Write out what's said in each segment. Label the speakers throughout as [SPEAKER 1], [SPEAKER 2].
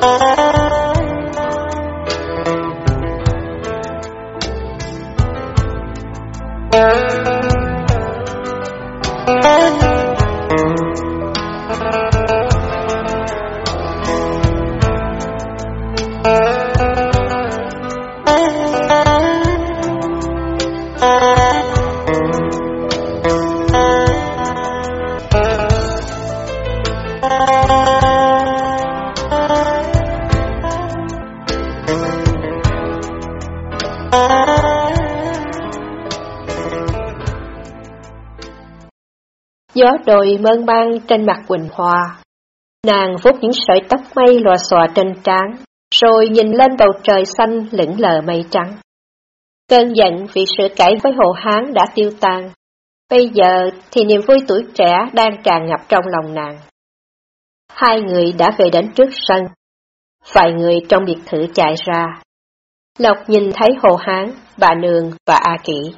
[SPEAKER 1] Música Gió đồi mơn mang trên mặt Quỳnh hòa Nàng vuốt những sợi tóc mây lòa xòa trên trán, rồi nhìn lên bầu trời xanh lững lờ mây trắng. Cơn giận vì sự cãi với Hồ Hán đã tiêu tan. Bây giờ thì niềm vui tuổi trẻ đang tràn ngập trong lòng nàng. Hai người đã về đến trước sân. Vài người trong biệt thự chạy ra. Lộc nhìn thấy Hồ Hán, bà Nương và A Kỷ.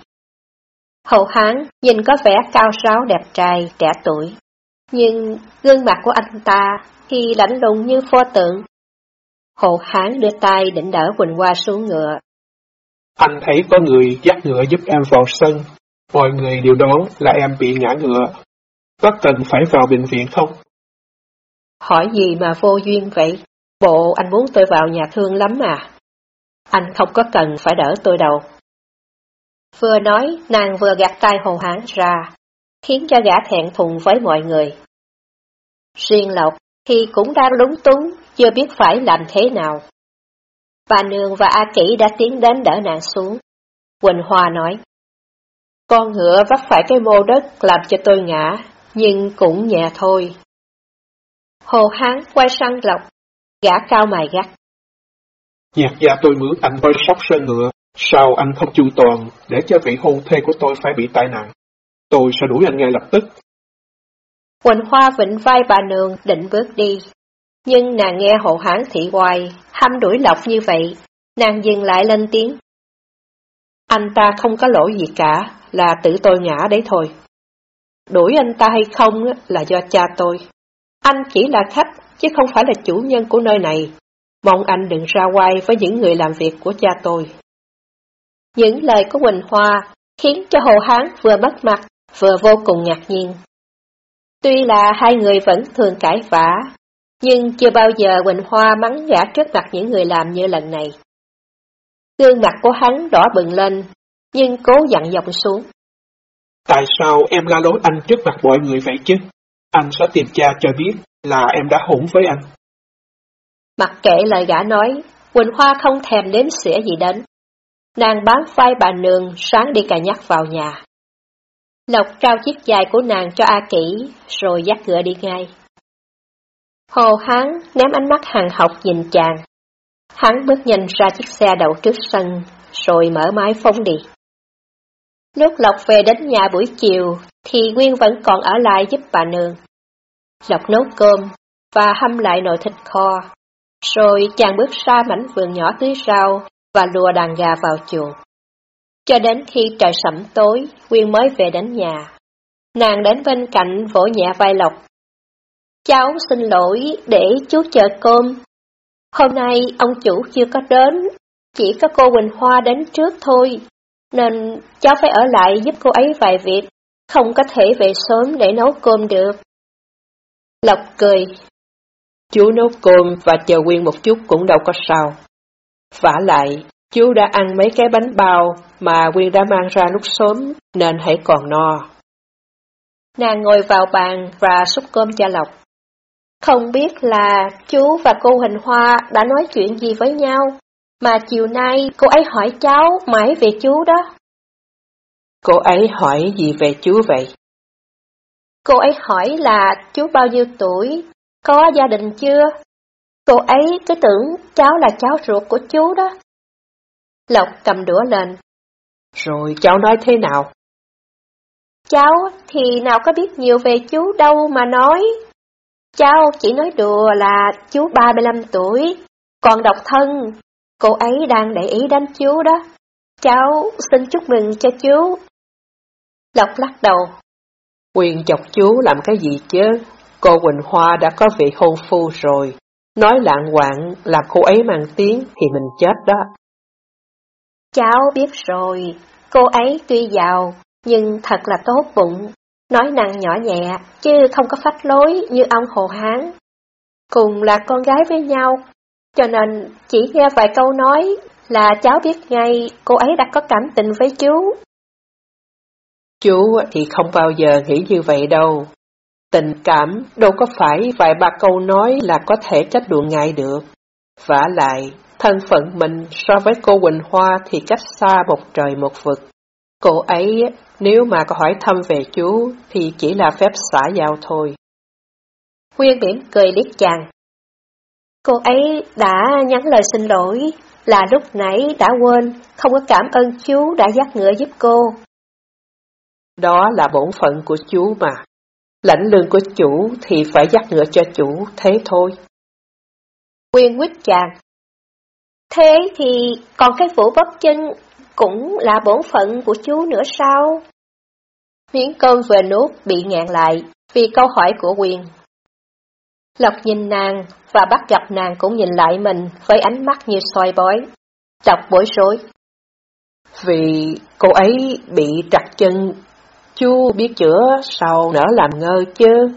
[SPEAKER 1] Hậu Hán nhìn có vẻ cao ráo đẹp trai, trẻ tuổi, nhưng gương mặt của anh ta thì lạnh lùng như pho tượng. Hậu Hán đưa tay định đỡ Quỳnh Hoa xuống ngựa.
[SPEAKER 2] Anh thấy có người dắt ngựa giúp em vào sân, mọi người đều đoán là em bị ngã ngựa. Có cần phải vào bệnh viện không?
[SPEAKER 1] Hỏi gì mà vô duyên vậy? Bộ anh muốn tôi vào nhà thương lắm à? Anh không có cần phải đỡ tôi đâu. Vừa nói, nàng vừa gạt tay hồ hán ra, khiến cho gã thẹn thùng với mọi người. Riêng Lộc thì cũng đang lúng túng, chưa biết phải làm thế nào. Bà Nương và A Kỷ đã tiến đến đỡ nàng xuống. Quỳnh Hoa nói, Con ngựa vấp phải cái mô đất làm cho tôi ngã, nhưng cũng nhẹ thôi. Hồ Hán quay sang Lộc, gã cao mày gắt.
[SPEAKER 2] Nhạc gia tôi mướn anh coi sóc sơn ngựa, Sao anh không chu toàn để cho vị hôn thê của tôi phải bị tai nạn? Tôi sẽ đuổi anh ngay lập tức.
[SPEAKER 1] Quỳnh Hoa vịnh vai bà nương định bước đi. Nhưng nàng nghe hộ hán thị hoài, hăm đuổi lộc như vậy, nàng dừng lại lên tiếng. Anh ta không có lỗi gì cả, là tự tôi ngã đấy thôi. Đuổi anh ta hay không là do cha tôi. Anh chỉ là khách, chứ không phải là chủ nhân của nơi này. Mong anh đừng ra quay với những người làm việc của cha tôi. Những lời của Quỳnh Hoa khiến cho Hồ Hán vừa mất mặt, vừa vô cùng ngạc nhiên. Tuy là hai người vẫn thường cãi vã, nhưng chưa bao giờ Quỳnh Hoa mắng gã trước mặt những người làm như lần này. Gương mặt của hắn đỏ bừng lên, nhưng cố dặn giọng xuống.
[SPEAKER 2] Tại sao em la lối anh trước mặt mọi người vậy chứ? Anh sẽ tìm cha cho biết là em đã hỗn với anh.
[SPEAKER 1] Mặc kệ lời gã nói, Quỳnh Hoa không thèm đếm xỉa gì đến. Nàng bám vai bà nương sáng đi cà nhắc vào nhà. Lộc trao chiếc dài của nàng cho A Kỷ, rồi dắt ngựa đi ngay. Hồ Hán ném ánh mắt hàng học nhìn chàng. Hắn bước nhanh ra chiếc xe đậu trước sân, rồi mở máy phóng đi. Lúc Lộc về đến nhà buổi chiều, thì Nguyên vẫn còn ở lại giúp bà nương. Lộc nấu cơm, và hâm lại nồi thịt kho. Rồi chàng bước ra mảnh vườn nhỏ tưới rau, và lùa đàn gà vào chuồng. Cho đến khi trời sẩm tối, Quyên mới về đến nhà. Nàng đến bên cạnh vỗ nhẹ vai Lộc. Cháu xin lỗi để chú chờ cơm. Hôm nay ông chủ chưa có đến, chỉ có cô Quỳnh Hoa đến trước thôi, nên cháu phải ở lại giúp cô ấy vài việc, không có thể về sớm để nấu cơm được. Lộc cười.
[SPEAKER 3] Chú nấu cơm và chờ Quyên một chút cũng đâu có sao vả lại, Chú đã ăn mấy cái bánh bao mà Quyên đã mang ra lúc sớm, nên hãy còn no.
[SPEAKER 1] Nàng ngồi vào bàn và xúc cơm cho Lộc. Không biết là chú và cô Hình Hoa đã nói chuyện gì với nhau, mà chiều nay cô ấy hỏi cháu mãi về chú đó.
[SPEAKER 3] Cô ấy hỏi gì về chú vậy?
[SPEAKER 1] Cô ấy hỏi là chú bao nhiêu tuổi, có gia đình chưa? Cô ấy cứ tưởng cháu là cháu ruột của chú đó. Lộc cầm đũa lên.
[SPEAKER 3] Rồi cháu nói thế nào?
[SPEAKER 1] Cháu thì nào có biết nhiều về chú đâu mà nói. Cháu chỉ nói đùa là chú 35 tuổi, còn độc thân. Cô ấy đang để ý đến chú đó. Cháu xin chúc mừng cho chú. Lộc lắc đầu.
[SPEAKER 3] Quyền chọc chú làm cái gì chứ? Cô Quỳnh Hoa đã có vị hôn phu rồi. Nói lạng quạng làm cô ấy mang tiếng thì mình chết đó.
[SPEAKER 1] Cháu biết rồi, cô ấy tuy giàu, nhưng thật là tốt bụng, nói năng nhỏ nhẹ, chứ không có phách lối như ông Hồ Hán. Cùng là con gái với nhau, cho nên chỉ nghe vài câu nói là cháu biết ngay cô ấy đã có cảm tình với chú.
[SPEAKER 3] Chú thì không bao giờ nghĩ như vậy đâu. Tình cảm đâu có phải vài ba câu nói là có thể trách đùa ngại được. vả lại, thân phận mình so với cô Quỳnh Hoa thì cách xa một trời một vực. Cô ấy nếu mà có hỏi thăm về chú thì chỉ là phép xã giao thôi.
[SPEAKER 1] Huyên mỉm cười liếc chàng. Cô ấy đã nhắn lời xin lỗi là lúc nãy đã quên, không có cảm ơn chú đã dắt ngựa giúp cô.
[SPEAKER 3] Đó là bổn phận của chú mà. Lãnh lương của chủ thì phải dắt ngựa cho chủ, thế thôi.
[SPEAKER 1] Quyên quýt chàng. Thế thì còn cái vụ bắp chân cũng là bổn phận của chú nữa sao? Miếng cơm vừa nuốt bị ngạn lại vì câu hỏi của Quyền. Lộc nhìn nàng và bắt gặp nàng cũng nhìn lại mình với ánh mắt như soi bói. Lộc bối rối.
[SPEAKER 3] Vì cô ấy bị trật chân, chú biết chữa sao nỡ làm ngơ chứ.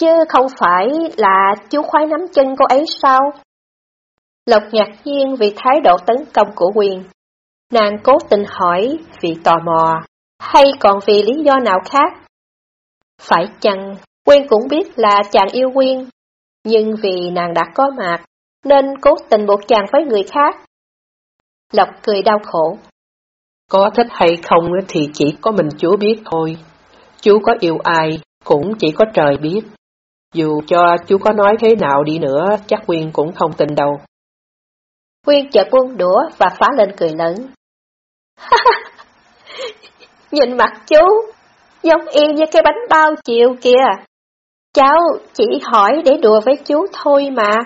[SPEAKER 1] Chứ không phải là chú khoái nắm chân cô ấy sao? Lộc ngạc nhiên vì thái độ tấn công của Quyền. Nàng cố tình hỏi vì tò mò, hay còn vì lý do nào khác? Phải chăng Quyên cũng biết là chàng yêu Quyên, nhưng vì nàng đã có mặt, nên cố tình buộc chàng với người khác. Lộc cười đau khổ.
[SPEAKER 3] Có thích hay không thì chỉ có mình chú biết thôi. Chú có yêu ai cũng chỉ có trời biết. Dù cho chú có nói thế nào đi nữa, chắc Quyên cũng không tin đâu.
[SPEAKER 1] Quyên chợt buông đũa và phá lên cười lớn. Nhìn mặt chú, giống y như cái bánh bao chiều kìa. Cháu chỉ hỏi để đùa với chú thôi mà.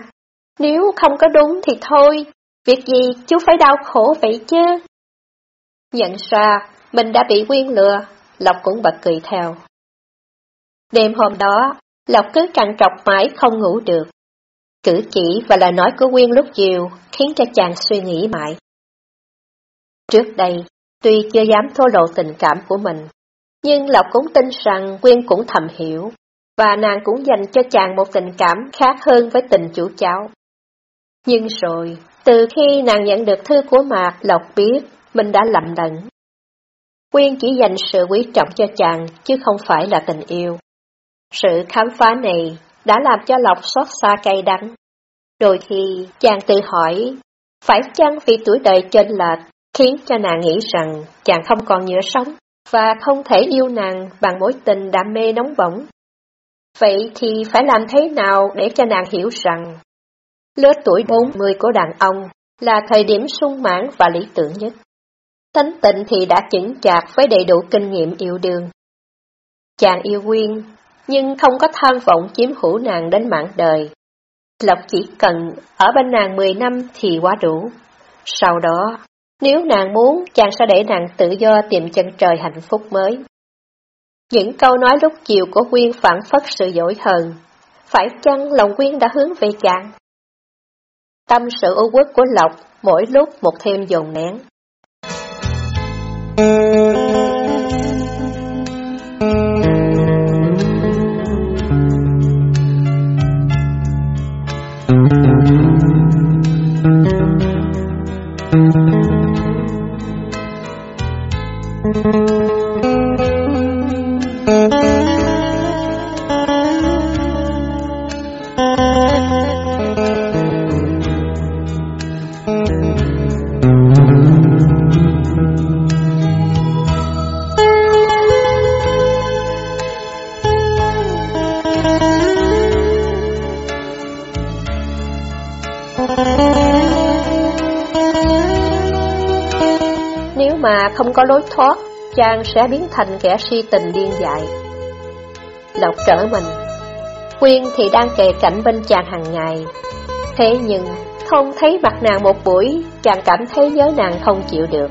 [SPEAKER 1] Nếu không có đúng thì thôi, việc gì chú phải đau khổ vậy chứ? Nhận ra mình đã bị quyên lừa, Lộc cũng bật cười theo. Đêm hôm đó, Lộc cứ trằn trọc mãi không ngủ được. Cử chỉ và lời nói của Quyên lúc chiều khiến cho chàng suy nghĩ mãi. Trước đây, tuy chưa dám thô lộ tình cảm của mình, nhưng Lộc cũng tin rằng Quyên cũng thầm hiểu, và nàng cũng dành cho chàng một tình cảm khác hơn với tình chủ cháu. Nhưng rồi, từ khi nàng nhận được thư của Mạc, Lộc biết mình đã lầm lẫn. Quyên chỉ dành sự quý trọng cho chàng, chứ không phải là tình yêu. Sự khám phá này đã làm cho Lộc xót xa cay đắng. Đôi khi chàng tự hỏi, phải chăng vì tuổi đời chênh lệch khiến cho nàng nghĩ rằng chàng không còn nhớ sống và không thể yêu nàng bằng mối tình đam mê nóng bỏng. Vậy thì phải làm thế nào để cho nàng hiểu rằng lứa tuổi 40 của đàn ông là thời điểm sung mãn và lý tưởng nhất tính tịnh thì đã chững chạc với đầy đủ kinh nghiệm yêu đương. Chàng yêu Quyên, nhưng không có tham vọng chiếm hữu nàng đến mạng đời. Lộc chỉ cần ở bên nàng 10 năm thì quá đủ. Sau đó, nếu nàng muốn, chàng sẽ để nàng tự do tìm chân trời hạnh phúc mới. Những câu nói lúc chiều của Quyên phản phất sự dỗi hờn. Phải chăng lòng Quyên đã hướng về chàng? Tâm sự ưu quốc của Lộc mỗi lúc một thêm dồn nén. 嗯。Mà không có lối thoát, chàng sẽ biến thành kẻ si tình điên dại. Lộc trở mình, Quyên thì đang kề cạnh bên chàng hàng ngày. Thế nhưng, không thấy mặt nàng một buổi, chàng cảm thấy nhớ nàng không chịu được.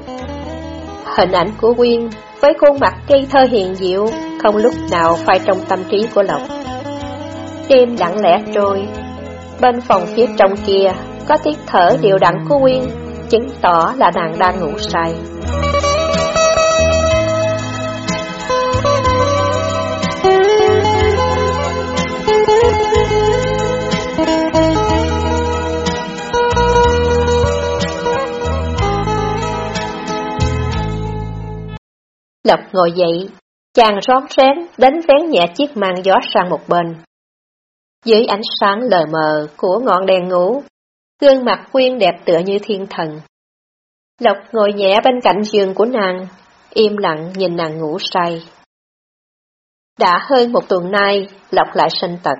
[SPEAKER 1] Hình ảnh của Quyên với khuôn mặt cây thơ hiền diệu, không lúc nào phai trong tâm trí của Lộc. Đêm lặng lẽ trôi, bên phòng phía trong kia có tiếng thở đều đặn của Quyên, chứng tỏ là nàng đang ngủ say. Lộc ngồi dậy, chàng rón rén đánh vén nhẹ chiếc màn gió sang một bên. Dưới ánh sáng lờ mờ của ngọn đèn ngủ, gương mặt quyên đẹp tựa như thiên thần. Lộc ngồi nhẹ bên cạnh giường của nàng, im lặng nhìn nàng ngủ say. Đã hơn một tuần nay, Lộc lại sinh tật.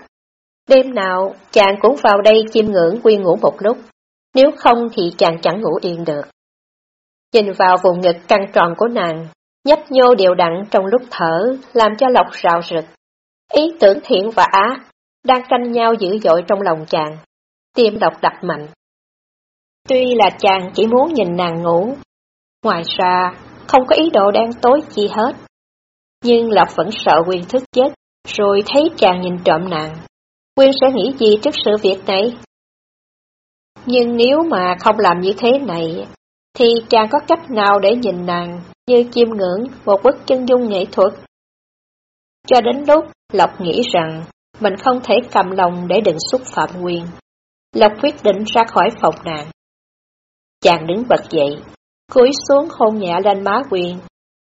[SPEAKER 1] Đêm nào, chàng cũng vào đây chiêm ngưỡng quyên ngủ một lúc, nếu không thì chàng chẳng ngủ yên được. Nhìn vào vùng ngực căng tròn của nàng, nhấp nhô đều đặn trong lúc thở, làm cho Lộc rào rực. Ý tưởng thiện và ác đang tranh nhau dữ dội trong lòng chàng. Tim độc đập mạnh. Tuy là chàng chỉ muốn nhìn nàng ngủ, ngoài ra không có ý đồ đen tối chi hết. Nhưng Lộc vẫn sợ Quyên thức chết, rồi thấy chàng nhìn trộm nàng. Quyên sẽ nghĩ gì trước sự việc này? Nhưng nếu mà không làm như thế này, thì chàng có cách nào để nhìn nàng như chiêm ngưỡng một bức chân dung nghệ thuật? Cho đến lúc Lộc nghĩ rằng mình không thể cầm lòng để đừng xúc phạm quyền Lộc quyết định ra khỏi phòng nàng. Chàng đứng bật dậy, cúi xuống hôn nhẹ lên má quyền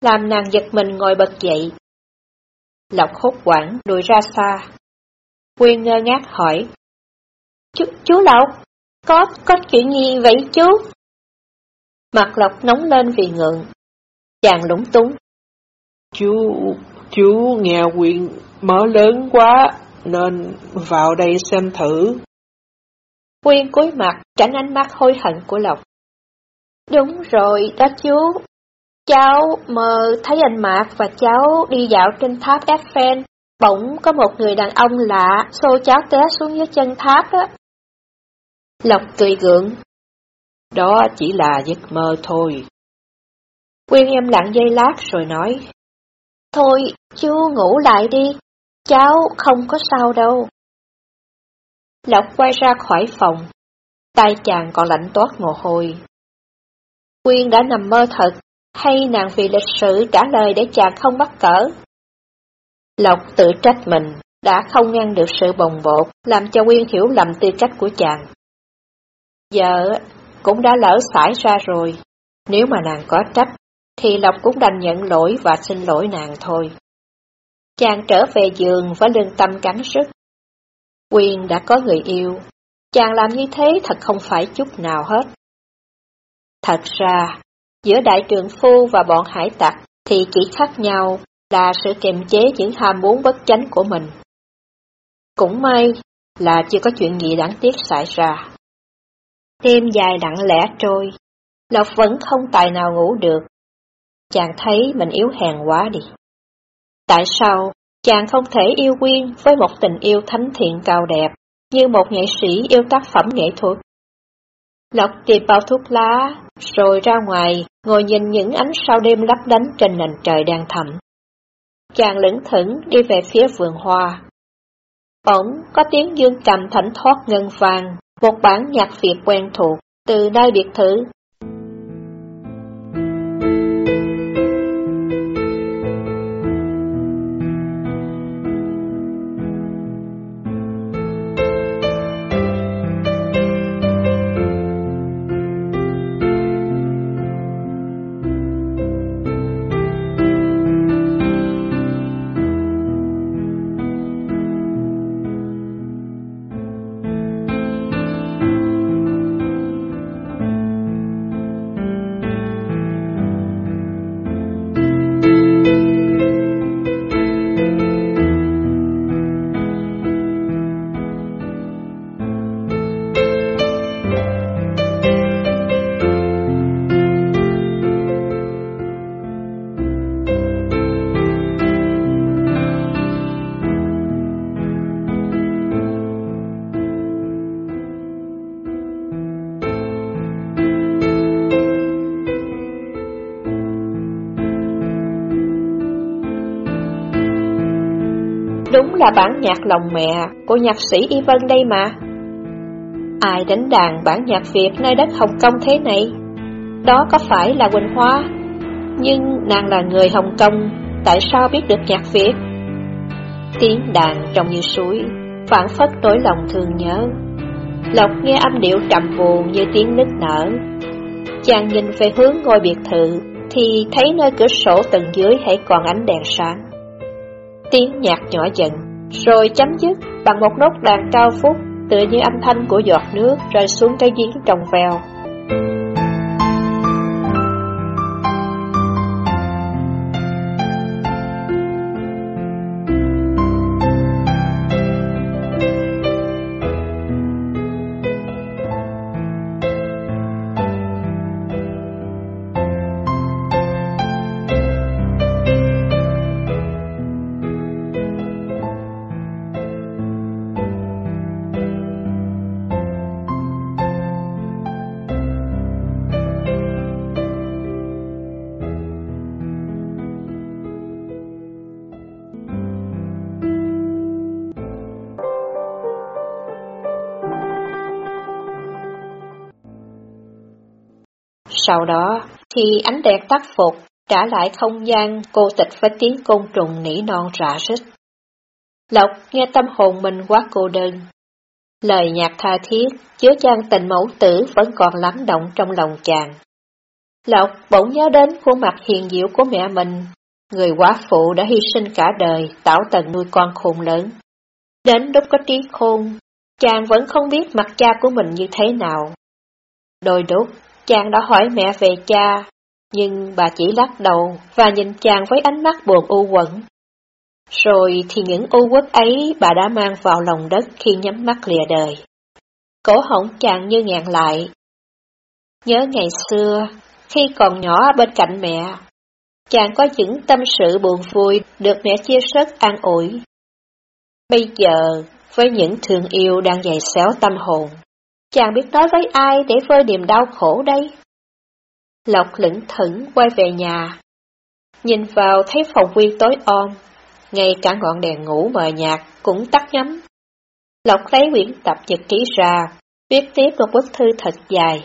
[SPEAKER 1] làm nàng giật mình ngồi bật dậy. Lộc hốt quảng đuổi ra xa. Quyên ngơ ngác hỏi. Chú, chú Lộc, có, có chuyện gì vậy chú? Mặt Lộc nóng lên vì ngượng. Chàng lúng túng.
[SPEAKER 3] Chú, chú nghe Quyên mở lớn quá, nên vào đây xem thử.
[SPEAKER 1] Quyên cúi mặt tránh ánh mắt hối hận của Lộc. Đúng rồi đó chú. Cháu mơ thấy anh Mạc và cháu đi dạo trên tháp Eiffel. Bỗng có một người đàn ông lạ xô cháu té xuống dưới chân tháp á.
[SPEAKER 3] Lộc cười gượng. Đó chỉ là giấc mơ thôi.
[SPEAKER 1] Quyên em lặng dây lát rồi nói. Thôi, chú ngủ lại đi, cháu không có sao đâu. Lộc quay ra khỏi phòng, tay chàng còn lạnh toát mồ hôi. Quyên đã nằm mơ thật, hay nàng vì lịch sử trả lời để chàng không bắt cỡ? Lộc tự trách mình, đã không ngăn được sự bồng bột, làm cho Quyên hiểu lầm tư cách của chàng. Giờ cũng đã lỡ xảy ra rồi, nếu mà nàng có trách, thì Lộc cũng đành nhận lỗi và xin lỗi nàng thôi. Chàng trở về giường với lương tâm cắn sức. Quyền đã có người yêu, chàng làm như thế thật không phải chút nào hết. Thật ra, giữa đại trường phu và bọn hải tặc thì chỉ khác nhau là sự kiềm chế những ham muốn bất chánh của mình. Cũng may là chưa có chuyện gì đáng tiếc xảy ra. Đêm dài đặng lẽ trôi, Lộc vẫn không tài nào ngủ được. Chàng thấy mình yếu hèn quá đi. Tại sao chàng không thể yêu Quyên với một tình yêu thánh thiện cao đẹp, như một nghệ sĩ yêu tác phẩm nghệ thuật? Lộc tìm bao thuốc lá, rồi ra ngoài, ngồi nhìn những ánh sao đêm lấp lánh trên nền trời đang thẳm. Chàng lững thững đi về phía vườn hoa. Bỗng có tiếng dương cầm thảnh thoát ngân vàng, một bản nhạc Việt quen thuộc, từ nơi biệt thự bản nhạc lòng mẹ của nhạc sĩ Y Vân đây mà. Ai đánh đàn bản nhạc Việt nơi đất Hồng Kông thế này? Đó có phải là Quỳnh Hoa? Nhưng nàng là người Hồng Kông, tại sao biết được nhạc Việt? Tiếng đàn trong như suối, phản phất nỗi lòng thương nhớ. Lộc nghe âm điệu trầm buồn như tiếng nức nở. Chàng nhìn về hướng ngôi biệt thự, thì thấy nơi cửa sổ tầng dưới hãy còn ánh đèn sáng. Tiếng nhạc nhỏ dần, rồi chấm dứt, bằng một nốt đàn cao phúc, tựa như âm thanh của giọt nước rơi xuống cái giếng trồng vèo. Sau đó thì ánh đèn tắt phục, trả lại không gian cô tịch với tiếng côn trùng nỉ non rã rít. Lộc nghe tâm hồn mình quá cô đơn. Lời nhạc tha thiết, chứa chan tình mẫu tử vẫn còn lắng động trong lòng chàng. Lộc bỗng nhớ đến khuôn mặt hiền diệu của mẹ mình, người quá phụ đã hy sinh cả đời tạo tần nuôi con khôn lớn. Đến lúc có trí khôn, chàng vẫn không biết mặt cha của mình như thế nào. Đôi đốt. Chàng đã hỏi mẹ về cha, nhưng bà chỉ lắc đầu và nhìn chàng với ánh mắt buồn u quẩn. Rồi thì những u uất ấy bà đã mang vào lòng đất khi nhắm mắt lìa đời. Cổ họng chàng như ngàn lại. Nhớ ngày xưa, khi còn nhỏ bên cạnh mẹ, chàng có những tâm sự buồn vui được mẹ chia sớt an ủi. Bây giờ, với những thương yêu đang dày xéo tâm hồn, Chàng biết nói với ai để vơi niềm đau khổ đây? Lộc lững thững quay về nhà. Nhìn vào thấy phòng quyên tối om, ngay cả ngọn đèn ngủ mờ nhạt cũng tắt nhắm. Lộc lấy quyển tập nhật ký ra, viết tiếp một bức thư thật dài.